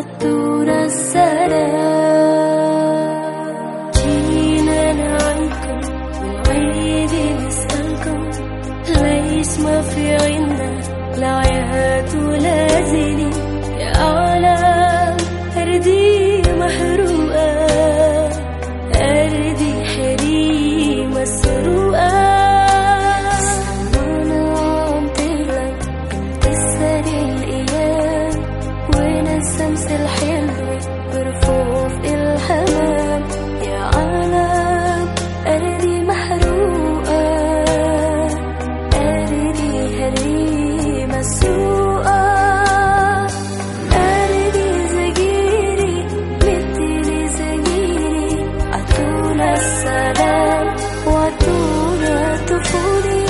أتونا السلام. جينا نعيكم ونعيد نسألكم. ليس ما في عنا لا عيات ولا زيني يا عالم أرضي محروقة. 伏地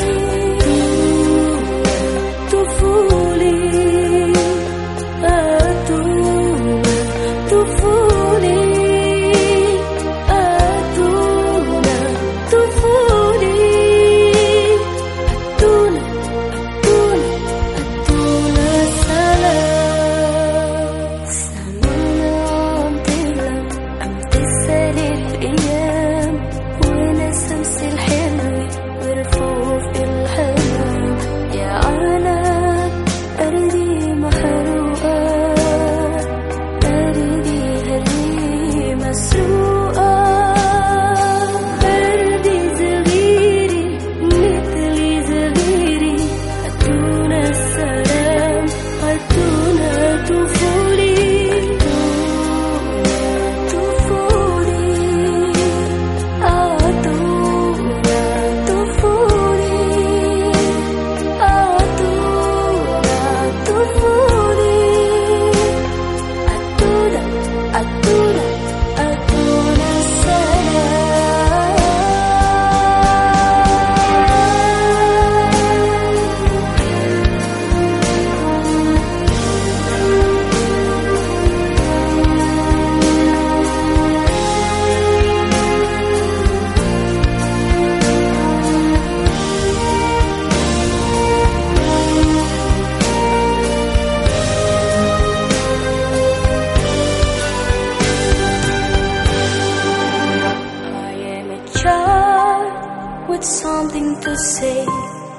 to say.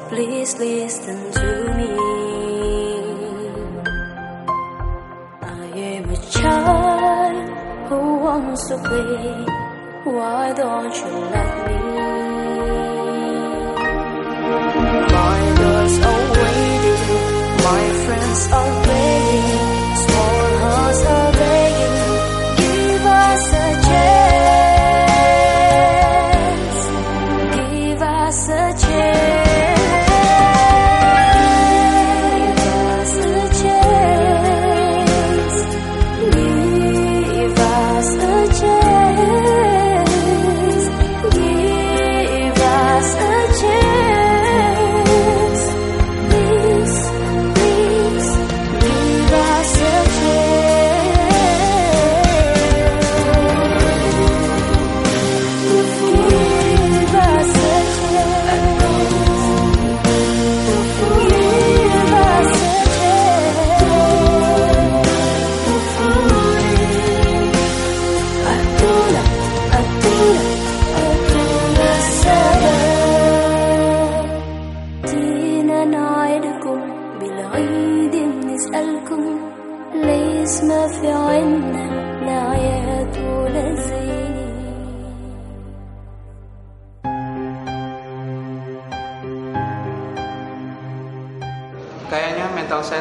Please listen to me. I am a child who wants to play. Why don't you let me? My doors are waiting, my friends are begging,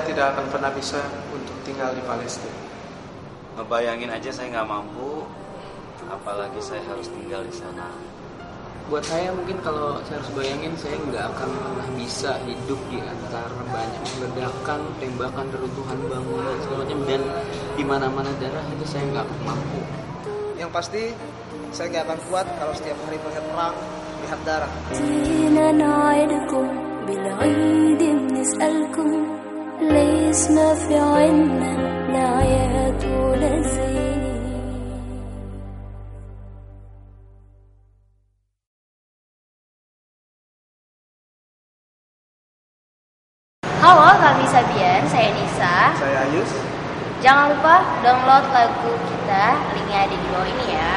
saya tidak akan pernah bisa untuk tinggal di Palestina. Ngebayangin aja saya nggak mampu, apalagi saya harus tinggal di sana. buat saya mungkin kalau saya harus bayangin saya nggak akan pernah bisa hidup di antara banyak ledakan, tembakan, reruntuhan bangunan segala macam dan di mana-mana darah itu saya nggak mampu. Yang pasti saya nggak akan kuat kalau setiap hari melihat perang, lihat darah. جينا نعدكم بالعيد بنسألكم ليش ما في عنا نعيات ولذيذ Halo, kami Sabian, saya Nisa. Saya Ayus. Jangan lupa download lagu kita, linknya ada di bawah ini ya.